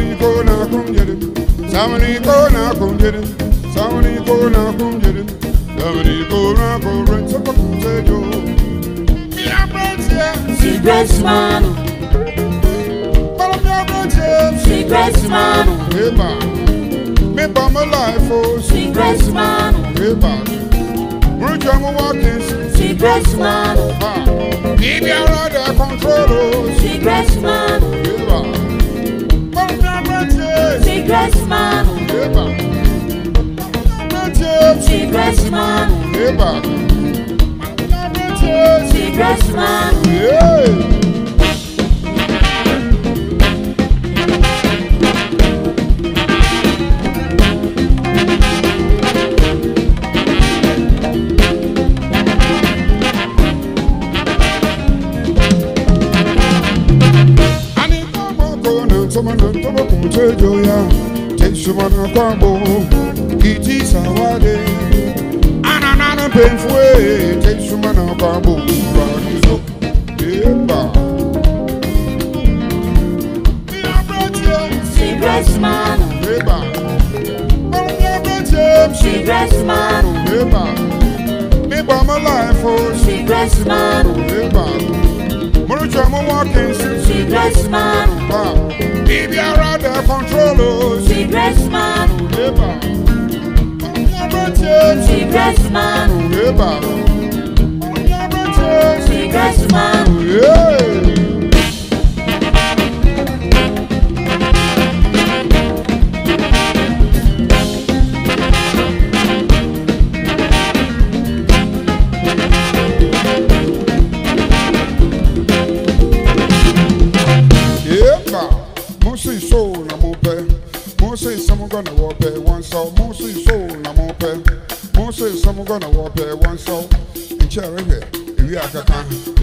Samani ko na kum jedim. Samani ko na kum jedim. Samani ko na kum jedim. Samani ko na kum ren sama kum sejo. Mi abrantie. Secret man, Bala mi abrantie. secret man, Eba. Me ba my life oh. secret man, Eba. Muruja mo walking. secret man, Ah. Baby around the control oh. secret man, Eba. Congressman. Congressman. Congressman. Secret man, Bala mi abratie secret man, Eba Mi ba my life oh secret man, Eba Murucha mo walking secret man, Ah, Baby around the control oh secret man, Eba. Abratie. secret man, Eba. Abratie. secret man. Yeah.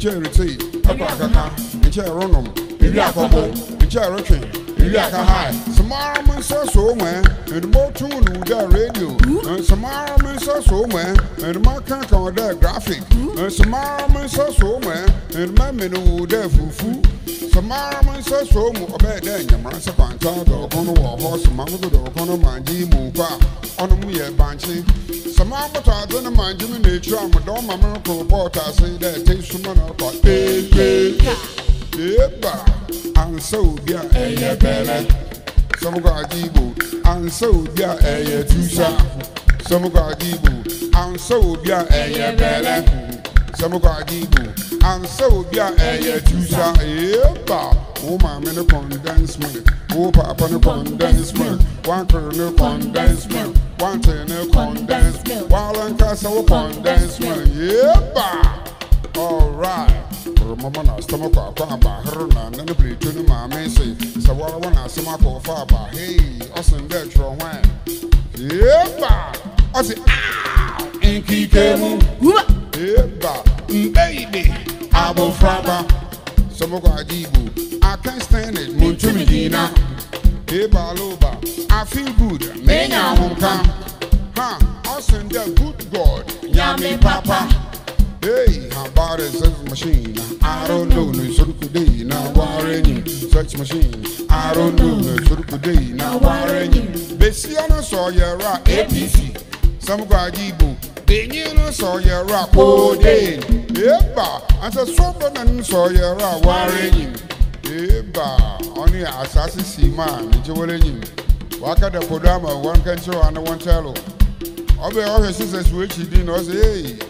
nkyɛn retei ɛkɔ akaka nkyɛn ronom ewi akɔkɔ nkyɛn rotwe ewi akahae Samara Mensa somewhere, and more tune with the radio. And Samara Mensa somewhere, and my can't on the graphic. And Samara Mensa somewhere, and my men with the fufu. Samara Mensa somewhere, about then, Yamarasa Panta, dog on the wall, horse, Samara, the dog on Mupa, on the mere banshee. Samara Tazan, the manji, and nature, and my my miracle report, I say that takes some money, but pay, pay, pay, pay, pay, pay, pay, go agibo ansa obi a tusa. Some go agibo ansa obi a some go agibo ansa obi a tusa. Eba wo oh, maame ne condense milk wo oh, papa ne condense milk wankere ne condense milk wante ne condense milk walankasa wo condense milk eba alright mama na asɛm akɔ akɔ aba here na na ne piretu ne maame se sɛ wara wɔ na asɛm akɔ ɔfa aba hei ɔsen dɛ twerɛ hwan eba ɔse aw nkike mu Eba, baby, abofraba. Some go agibu. I can't stand it. Muntumi dina. Eba loba. I feel good. Menya humka. Ha, and the good God. Yami papa. Hey, how about it, such machine? I don't know, no sort of day, now warning such machine. I don't know, no sort of day, now warning. Besiana saw your rock, APC, some guajibu. Benyino saw your rock, oh, day. Eba, and the sober man saw your rock, warning. Eba, only assassin see man, Jolenim. Waka the Kodama, one can show and one tell. I'll be all your sisters, which he didn't say, hey.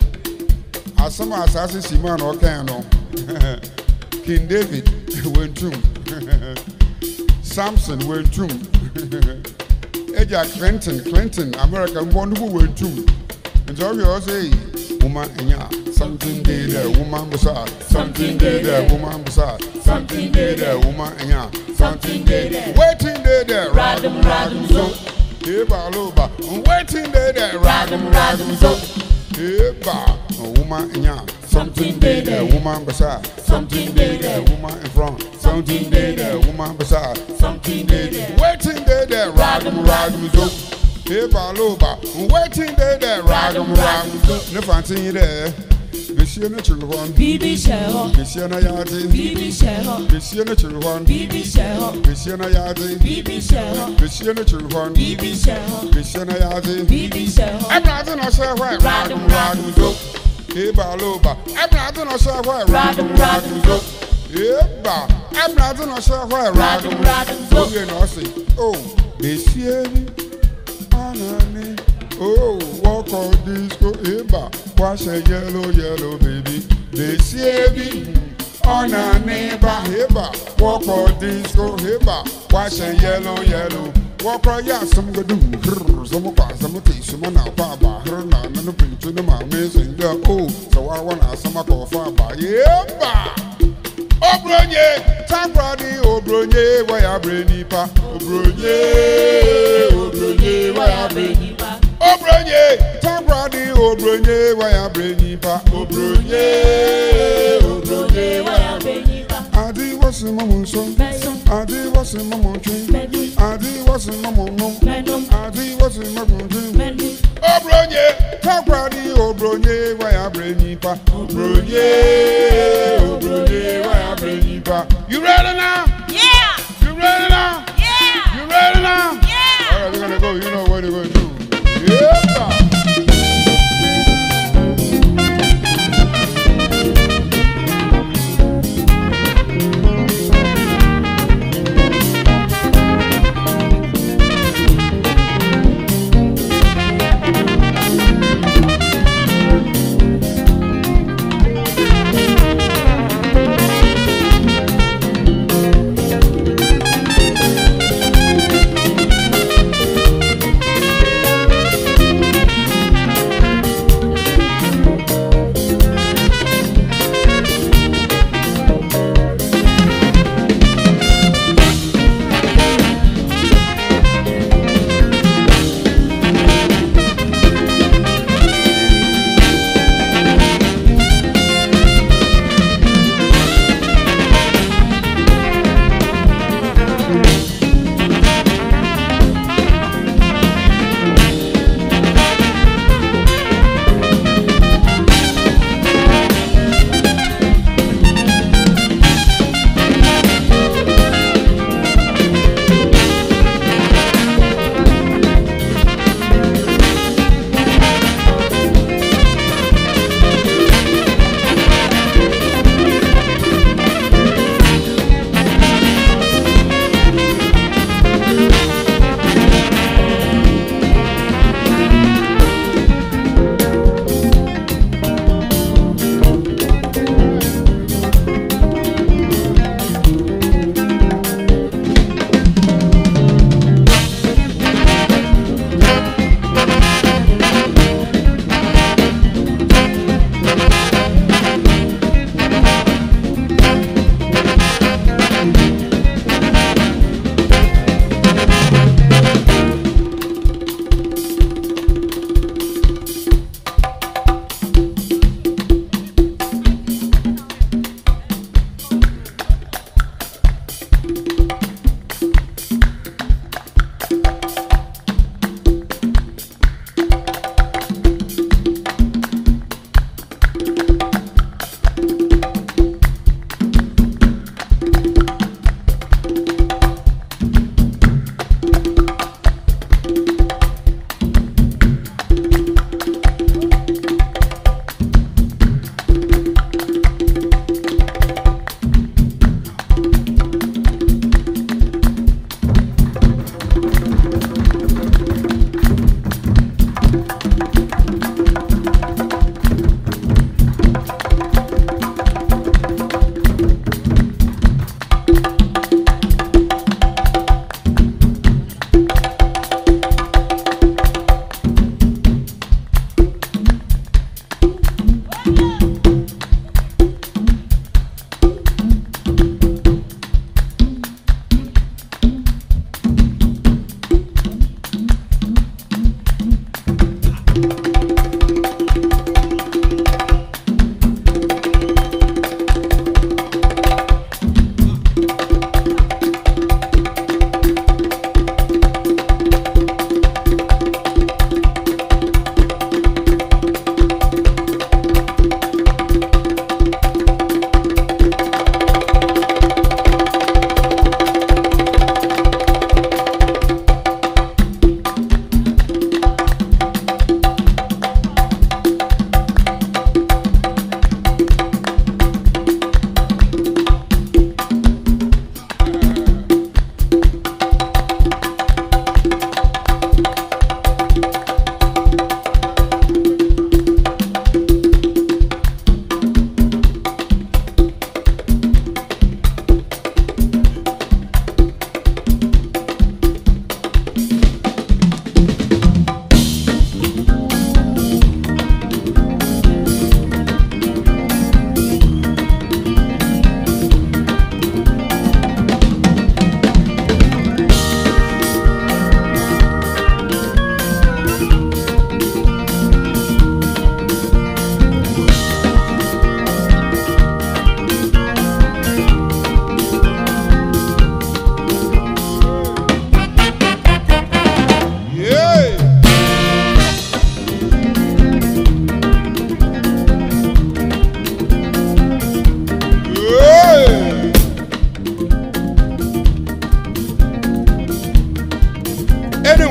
asɛm a asase si mu a na ɔkan no king david wɔntum samson wɔntum agya clinton clinton america mbɔ no mu wɔntum nti ɔhwɛ ɔ sɛ yi woma ɛnya something day dɛ woma mbusa something day dɛ woma mbusa something day dɛ woma ɛnya something day dɛ waiting day dɛ radom radom so eba aloba. Waiting day dɛ radom radom so. Eba, a woman in ya. Something did a woman beside. Something did a woman in front. Something did a woman beside. Something did. Waiting there, ragam ragam zoom. Eba loba. Waiting did ragam ragam zoom. No fancy there. Besie ne kyerɛ hɔ hyɛ hɔ. besie na yɛade Bibi hyɛ hɔ. besie ne kyerɛ hɔ Bibi hyɛ hɔ. besie na yɛade Bibi hyɛ hɔ. besie ne kyerɛ hɔ Bibi hyɛ hɔ. besie na yɛade Bibi hyɛ hɔ. ɛbrade na ɔhyɛ hɔ Radum, radum, zo eba. Loba ɛbrade na ɔhyɛ hɔ Radum, radum, zo eba ɛbrade na ɔhyɛ hɔ Radum, radum, owie na ɔse o oh walk on disco ìbà wá ṣe yellow yellow baby. They see me on a neighbor, ìbà walk on disco ìbà wá ṣe yellow. Yellow Walk on, yeah, wɔkora yɛ asɛm gado hrr sɛ some of te su ma na pa aba here na na no in the maame so ndɛ o sɛ woawɔ na asɛm akɔɔfa aba yɛba obronye takorade obronye are abrɛ nipa obronye obronye why are nipa obronye. Tabrani obronye waya bre nipa obronye obronye waya bre Nipa. adi wasi mamu nso adi wasi mamu Mẹ́nu. adi wasi mamu Mẹ́nu. adi wasi mamu Mẹ́nu. obronye. Tabrani obronye waya bre nipa obronye obronye waya bre nipa you ready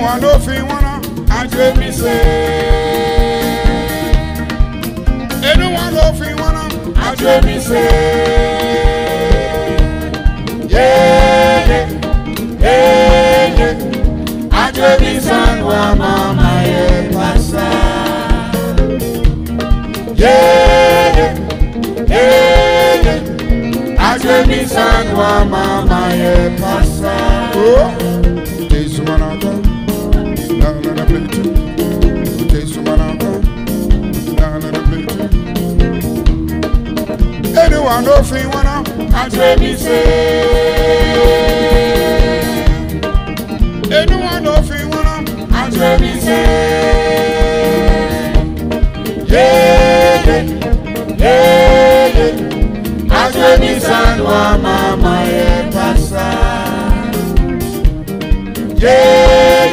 àwọn ló fi wọ́n rán àjò èmi ṣe. inú wọn ló fi wọ́n rán àjò èmi ṣe. yeah. yéèyé àjò èmi sanu àmọ́ ọmọ yẹn pàṣẹ. yéèyé yéèyé àjò èmi sanu àmọ́. Anyone no fi wanna, I just me say. Anyone no fi wanna, I just me. Yeah, yeah, yeah, yeah. I just me son wa mama yeah pasa. Yeah,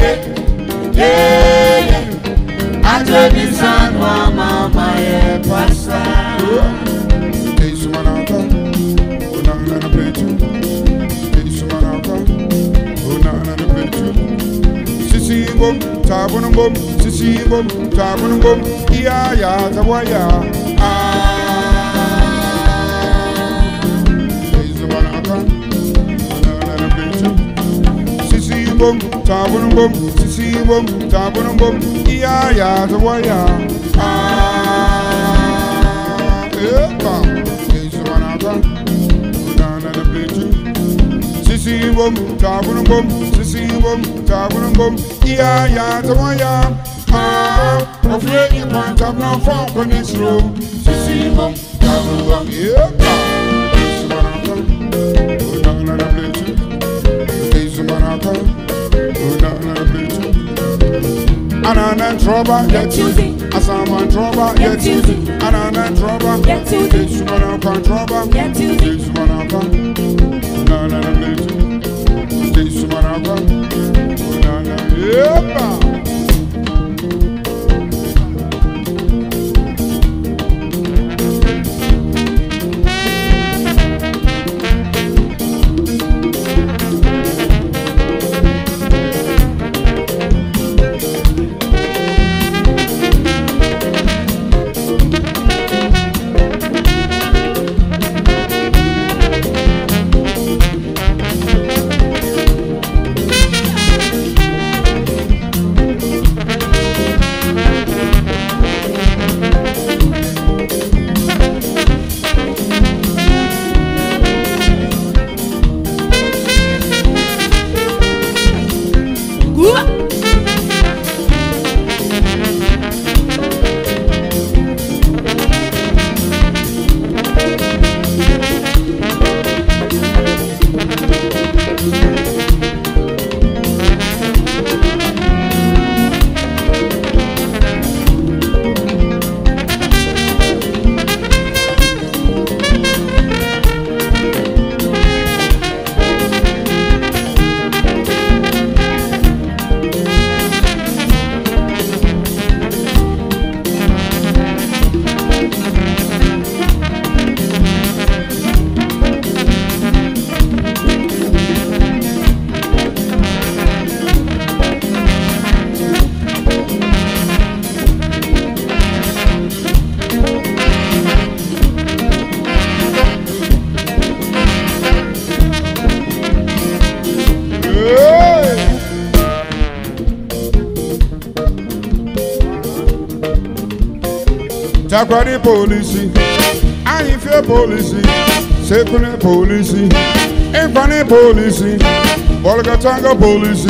sebizanwa mama yekwasa eisumanaka onanana petu eisumanaka onanana petu sisingom tabunungom sisingom tabunungom iyaya tabwaya eisumanaka onanana petu sisingom tabunungom sisi bom, tabun bom. Iya ya tawaya. Ah. Yesu manaka, ona na na sisi bom, tabun bom. Iya ya tawaya. Ah. Epa. Yesu manaka, ona na na petu. Sisi bom, tabun bom, sisi bom, ya. Ah. Na. Yesu Anana trouble, Get to the- Asama trouble, Get to the- Anana trouble, Get to the- Yesu manaka trouble, Get to the- Yesu manaka, na na na petu. Yesu manaka, na na. Yepa. Uwa. Takwadi polisi, ayinfe polisi, sekune polisi, nkwani polisi, bolgatanga polisi,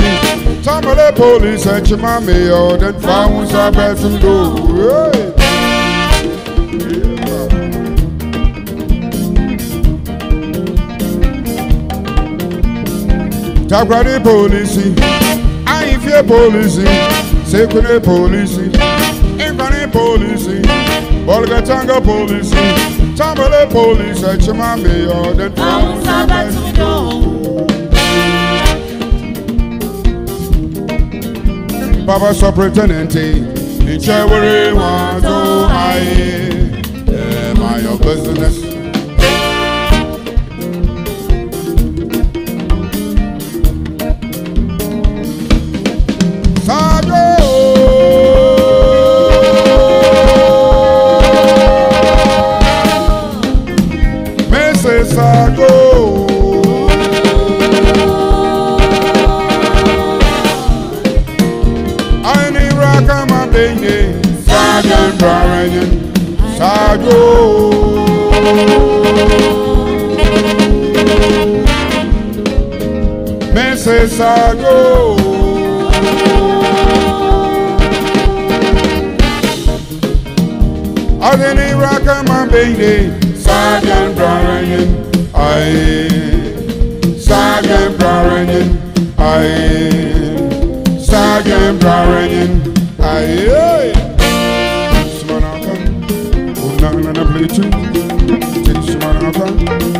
tamale polisi, echimame yo, den fawun sabetum do. Hey! Takwadi polisi, ayinfe polisi, sekune polisi, nkwani polisi, bolgatanga polisi, tamale polisi, echimame yo, den fawun Àwọn sábà sabetum tún dùn. Baba Superintendente, nchewere wato aye, am I your business? Sajo Mese Sajo Ani raka ma benye Sergeant Brian. Aye. Sergeant Brian. Aye. Sergeant Brian. Aye Unana na bleach Smanaka Unana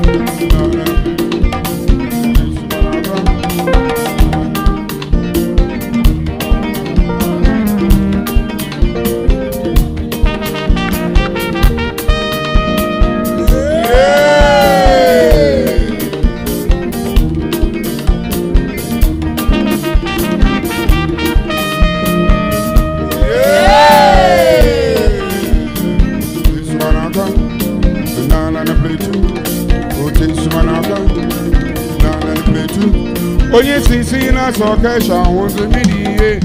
kesha hundu midiye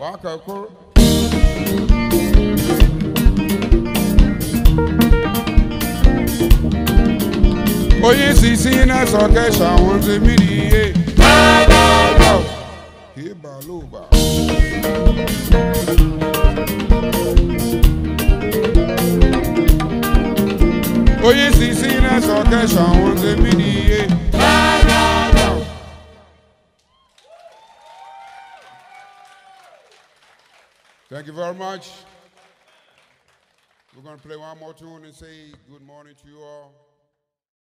waka kuru oyin sisi na sọ kesha hundu midiye kibaluba. oyin sisi na sọ kesha hundu midiye. Thank you very much. We're going to play one more tune and say good morning to you all.